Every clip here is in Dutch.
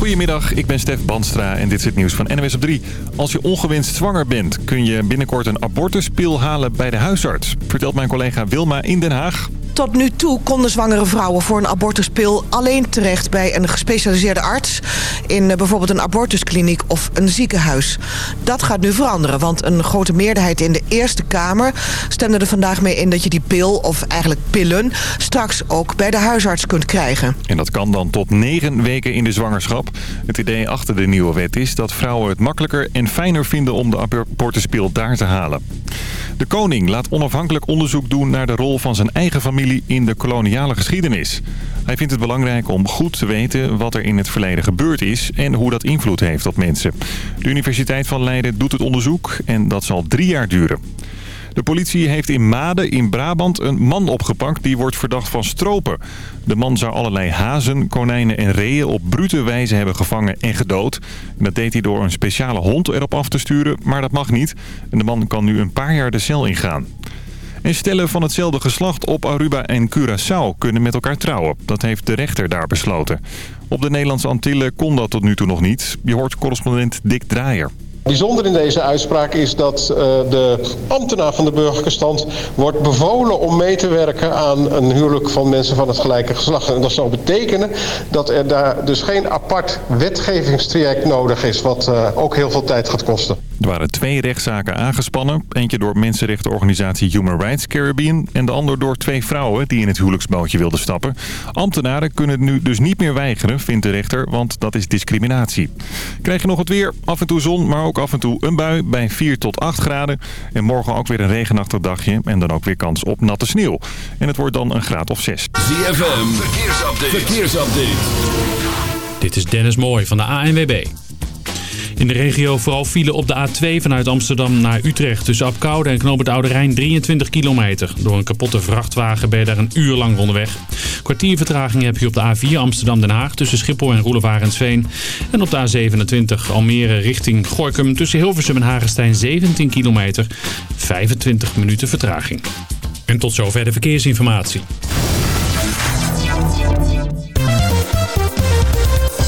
Goedemiddag, ik ben Stef Banstra en dit is het nieuws van NWS op 3. Als je ongewenst zwanger bent, kun je binnenkort een abortuspil halen bij de huisarts. Vertelt mijn collega Wilma in Den Haag. Tot nu toe konden zwangere vrouwen voor een abortuspil alleen terecht bij een gespecialiseerde arts... in eh, bijvoorbeeld een abortuskliniek of een ziekenhuis. Dat gaat nu veranderen, want een grote meerderheid in de Eerste Kamer... stemde er vandaag mee in dat je die pil, of eigenlijk pillen... straks ook bij de huisarts kunt krijgen. En dat kan dan tot negen weken in de zwangerschap. Het idee achter de nieuwe wet is dat vrouwen het makkelijker en fijner vinden... om de abortuspil daar te halen. De koning laat onafhankelijk onderzoek doen naar de rol van zijn eigen familie in de koloniale geschiedenis. Hij vindt het belangrijk om goed te weten wat er in het verleden gebeurd is en hoe dat invloed heeft op mensen. De Universiteit van Leiden doet het onderzoek en dat zal drie jaar duren. De politie heeft in Maden in Brabant een man opgepakt die wordt verdacht van stropen. De man zou allerlei hazen, konijnen en reeën op brute wijze hebben gevangen en gedood. dat deed hij door een speciale hond erop af te sturen, maar dat mag niet. En de man kan nu een paar jaar de cel ingaan. En stellen van hetzelfde geslacht op Aruba en Curaçao kunnen met elkaar trouwen. Dat heeft de rechter daar besloten. Op de Nederlandse Antillen kon dat tot nu toe nog niet. Je hoort correspondent Dick Draaier. Bijzonder in deze uitspraak is dat uh, de ambtenaar van de burgerlijke stand wordt bevolen om mee te werken aan een huwelijk van mensen van het gelijke geslacht. En dat zou betekenen dat er daar dus geen apart wetgevingstraject nodig is, wat uh, ook heel veel tijd gaat kosten. Er waren twee rechtszaken aangespannen. Eentje door mensenrechtenorganisatie Human Rights Caribbean... en de ander door twee vrouwen die in het huwelijksbootje wilden stappen. Ambtenaren kunnen het nu dus niet meer weigeren, vindt de rechter... want dat is discriminatie. Krijg je nog het weer? Af en toe zon, maar ook af en toe een bui bij 4 tot 8 graden. En morgen ook weer een regenachtig dagje en dan ook weer kans op natte sneeuw. En het wordt dan een graad of 6. ZFM, verkeersupdate. verkeersupdate. Dit is Dennis Mooij van de ANWB. In de regio vooral file op de A2 vanuit Amsterdam naar Utrecht. Tussen Apkoude en Knoop het Oude Rijn 23 kilometer. Door een kapotte vrachtwagen ben je daar een uur lang onderweg. Kwartier vertraging heb je op de A4 Amsterdam-Den Haag tussen Schiphol en Roelevarensveen. En op de A27 Almere richting Gorkum tussen Hilversum en Hagestein 17 kilometer. 25 minuten vertraging. En tot zover de verkeersinformatie.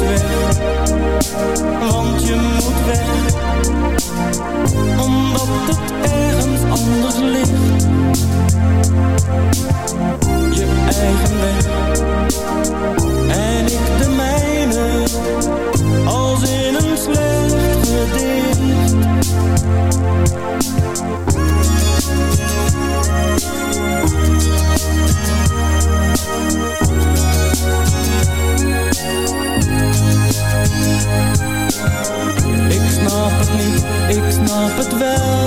me het wel.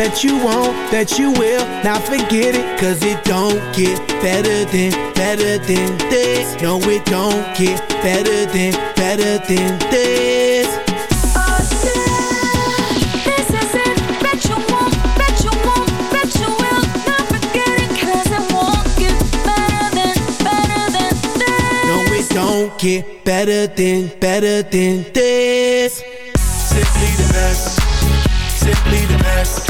that you won't, that you will not forget it. Cause it don't get better than, better than this. No, it don't get better than, better than this. Don't get better than, better than this. Simply the best. Simply the best.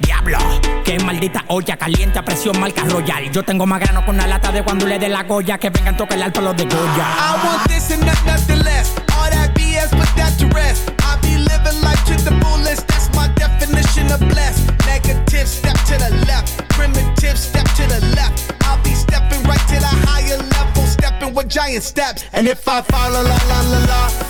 Diablo, qué maldita olla caliente a presión marca royal. Yo tengo más grano con una lata de cuando le dé la goya que vengan tocar el alto los de Goya. I want this and not nothing less. All that BS, put that to rest. I be living life to the fullest. That's my definition of blessed. Negative, step to the left. Primitive, step to the left. I'll be stepping right to the higher level, stepping with giant steps. And if I fall, la la la la la,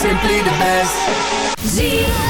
Simply the best.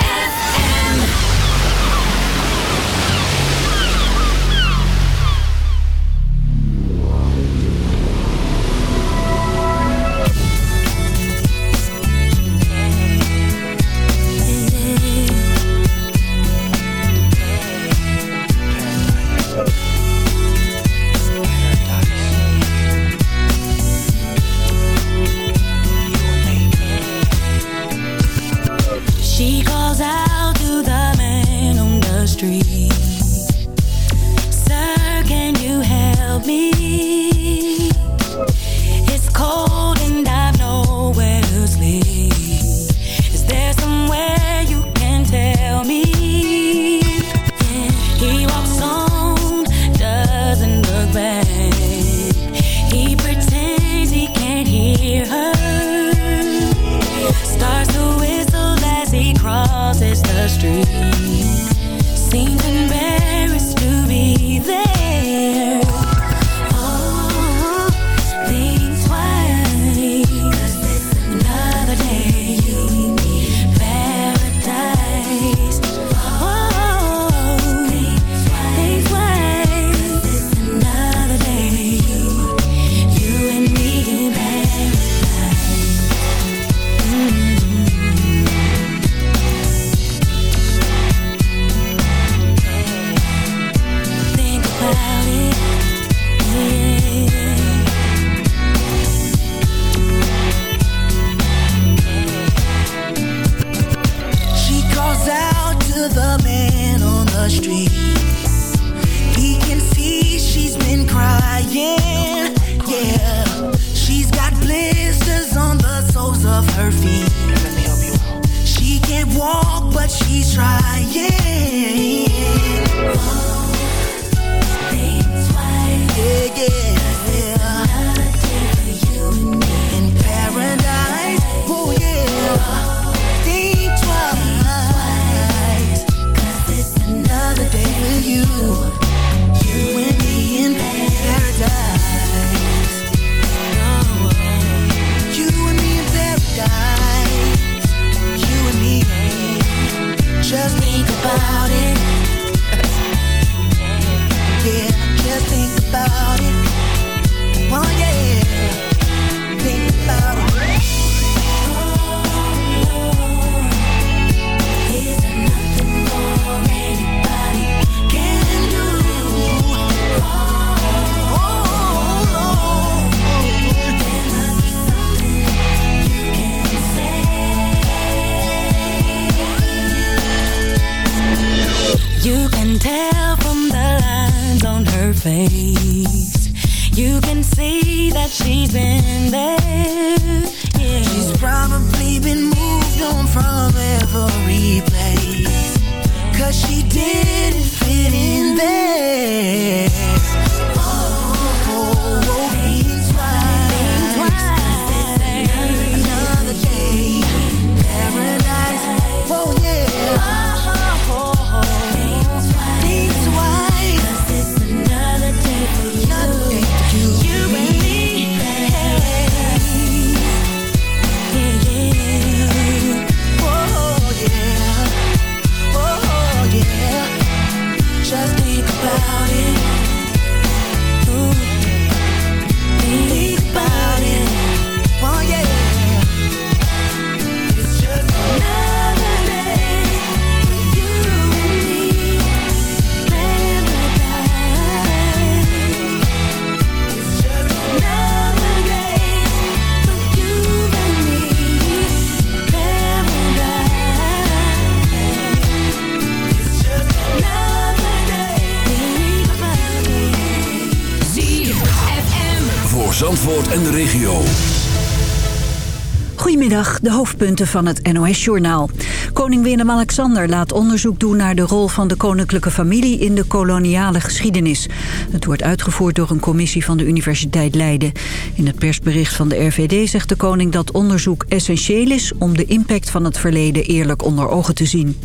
Me? Zandvoort en de regio. Goedemiddag, de hoofdpunten van het NOS-journaal. Koning Willem-Alexander laat onderzoek doen naar de rol van de koninklijke familie in de koloniale geschiedenis. Het wordt uitgevoerd door een commissie van de Universiteit Leiden. In het persbericht van de RVD zegt de koning dat onderzoek essentieel is om de impact van het verleden eerlijk onder ogen te zien.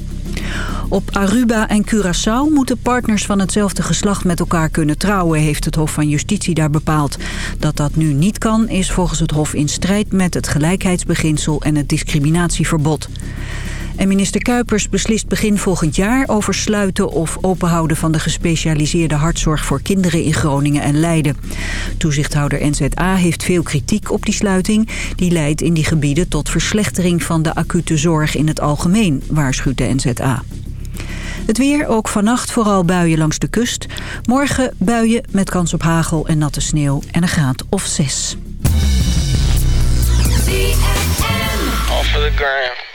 Op Aruba en Curaçao moeten partners van hetzelfde geslacht met elkaar kunnen trouwen, heeft het Hof van Justitie daar bepaald. Dat dat nu niet kan, is volgens het Hof in strijd met het gelijkheidsbeginsel en het discriminatieverbod. En minister Kuipers beslist begin volgend jaar over sluiten of openhouden van de gespecialiseerde hartzorg voor kinderen in Groningen en Leiden. Toezichthouder NZA heeft veel kritiek op die sluiting. Die leidt in die gebieden tot verslechtering van de acute zorg in het algemeen, waarschuwt de NZA. Het weer, ook vannacht vooral buien langs de kust. Morgen buien met kans op hagel en natte sneeuw en een graad of zes. Off of the.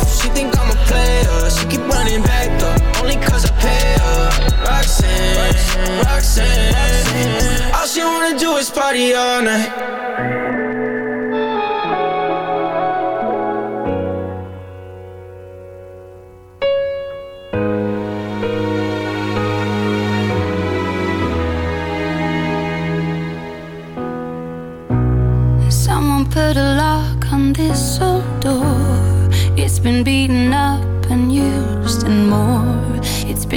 running back though, only cause I pay her. Roxanne, Roxanne, Roxanne, All she wanna do is party all night. put a lock on this old door. It's been beaten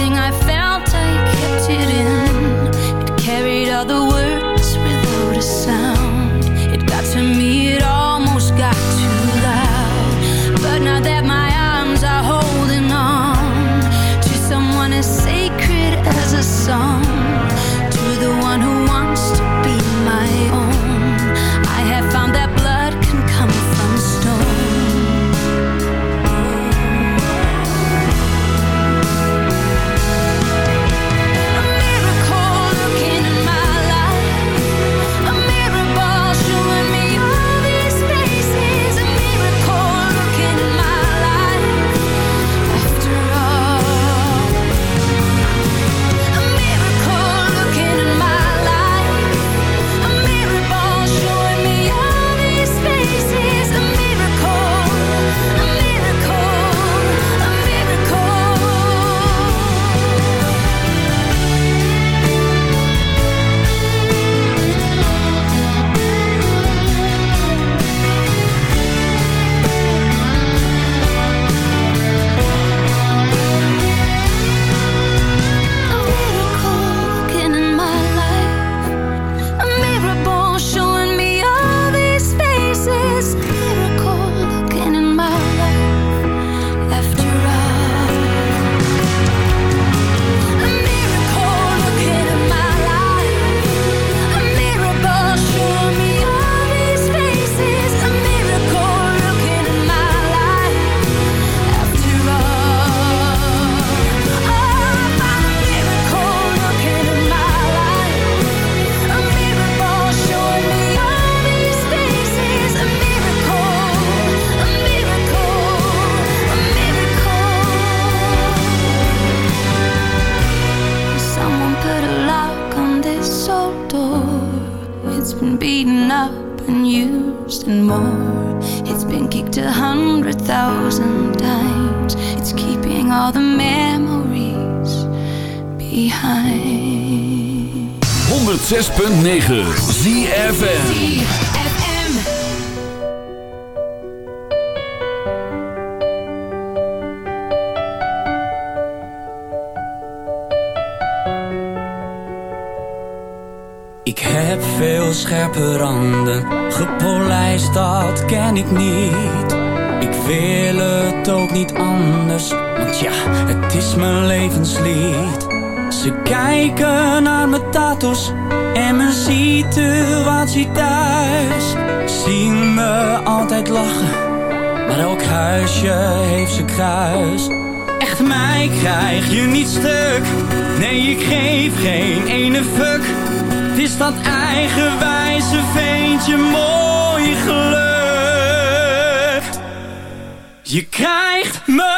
Everything I felt, I kept it in. It carried all the words without a sound. It got to me, it almost got too loud. But now that my arms are holding on to someone as sacred as a song, 106.9 ZFM. Ik heb veel scherpe randen, gepolijst dat ken ik niet. Ik wil het ook niet anders, want ja, het is mijn levenslied. Ze kijken naar mijn tattoos en mijn situatie thuis. Zien me altijd lachen, maar elk huisje heeft zijn kruis. Echt mij krijg je niet stuk, nee ik geef geen ene fuck. Het is dat eigenwijze veentje mooi geluk. Je krijgt me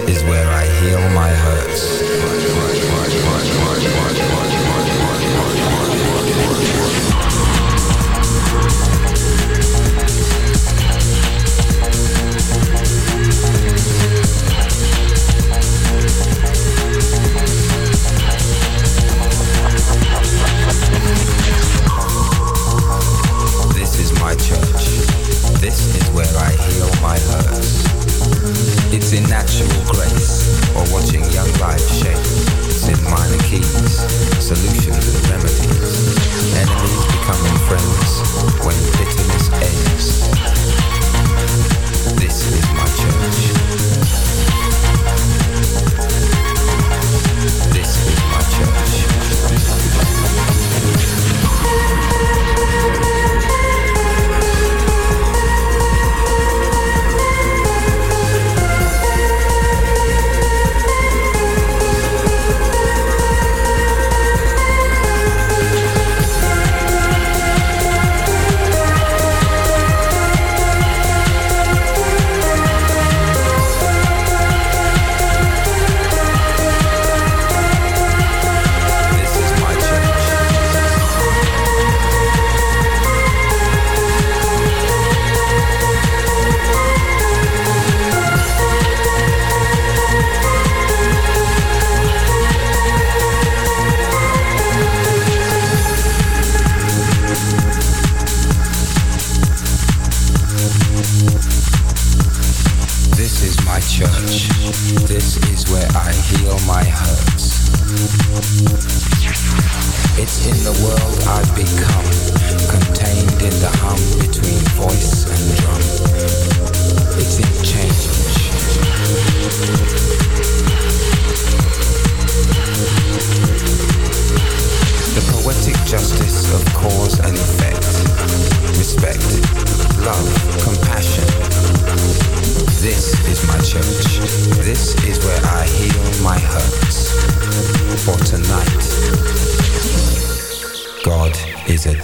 is where I heal my hurt.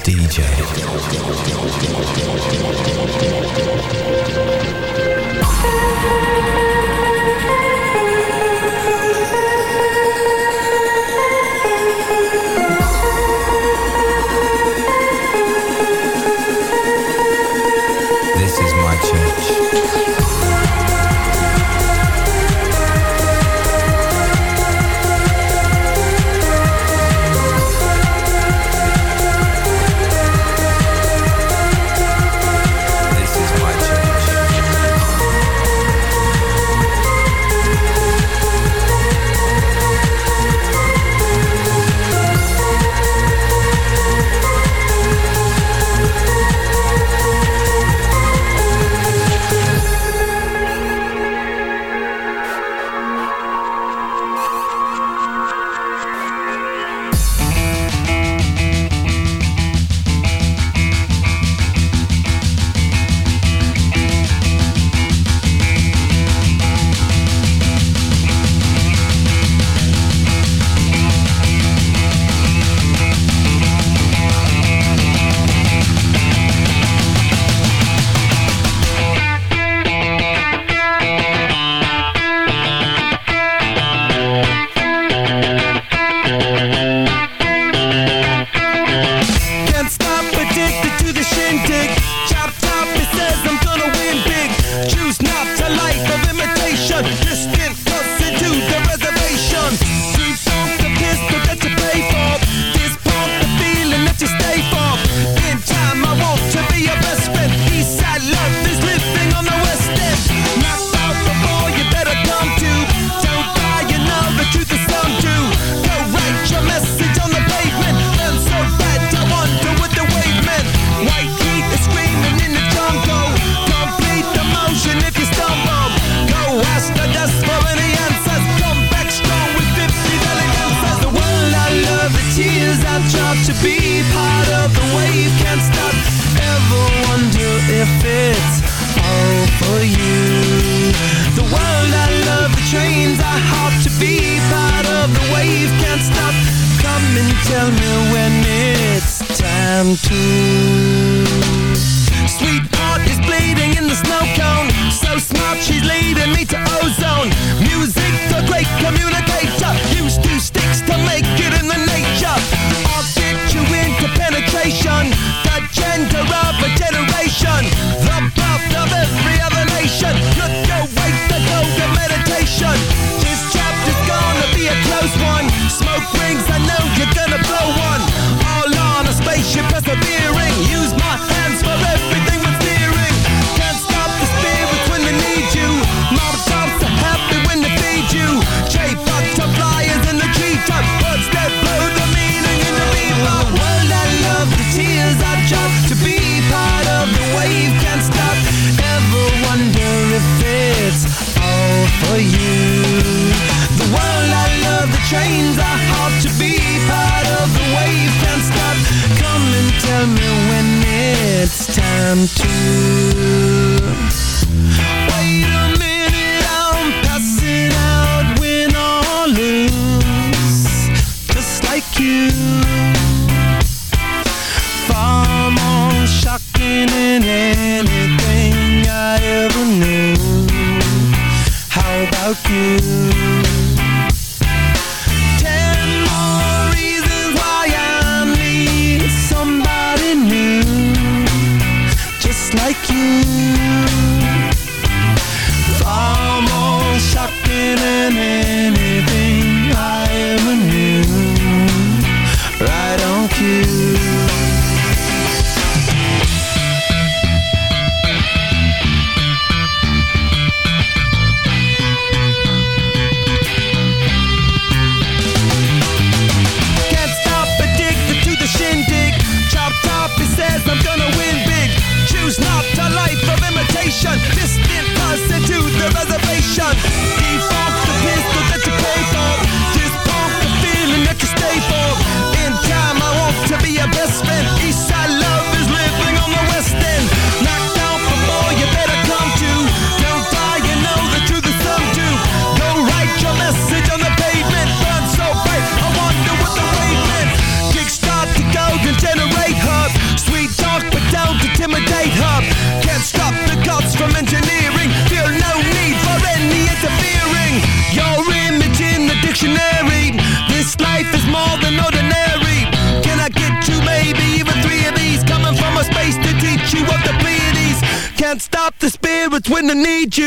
DJ. and two.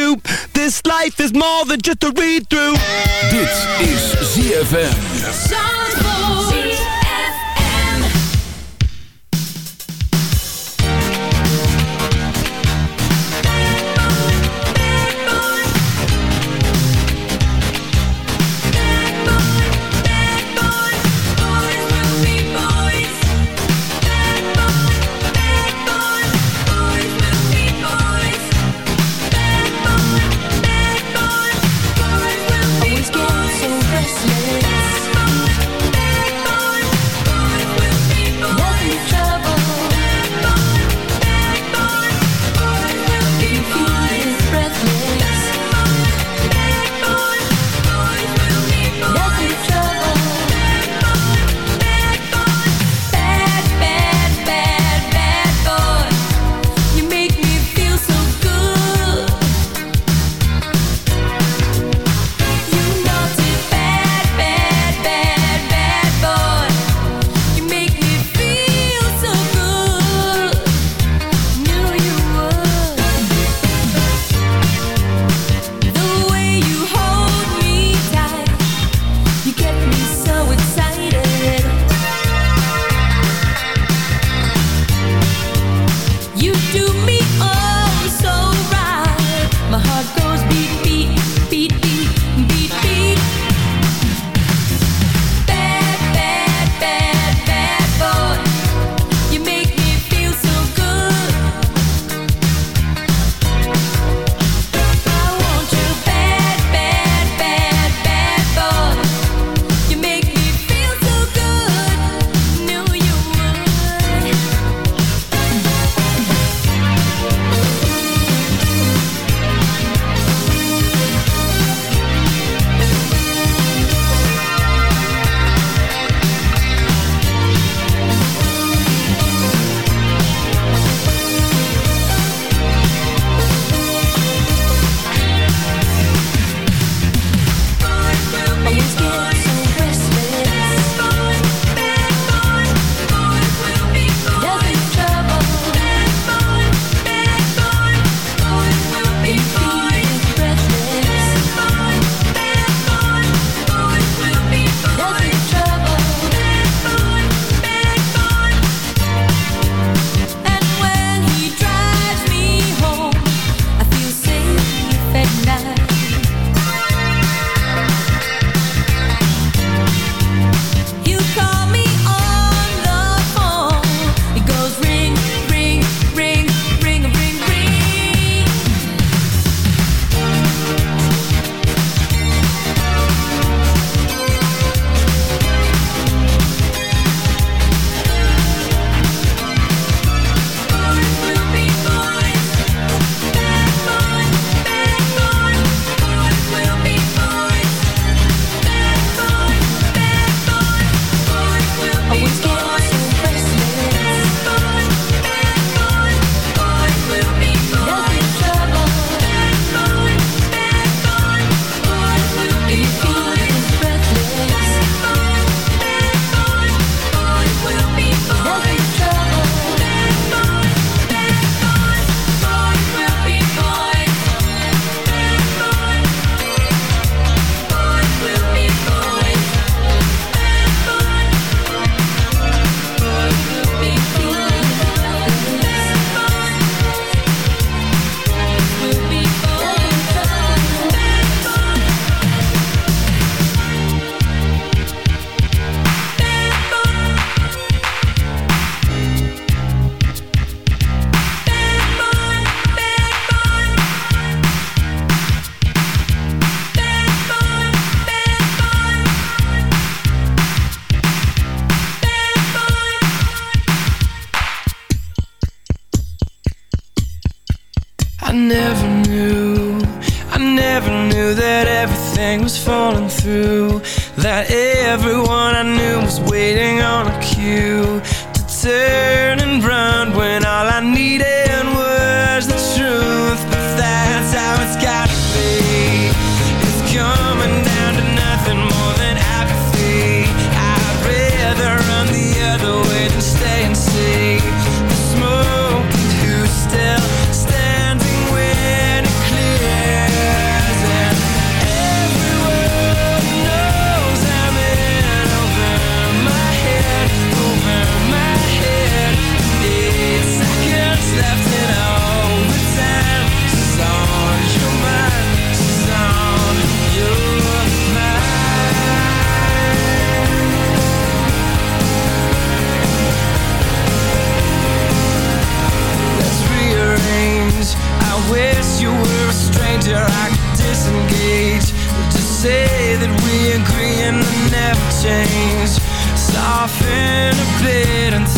you. This life is more than just a read-through. Dit is ZFM.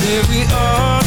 here we are.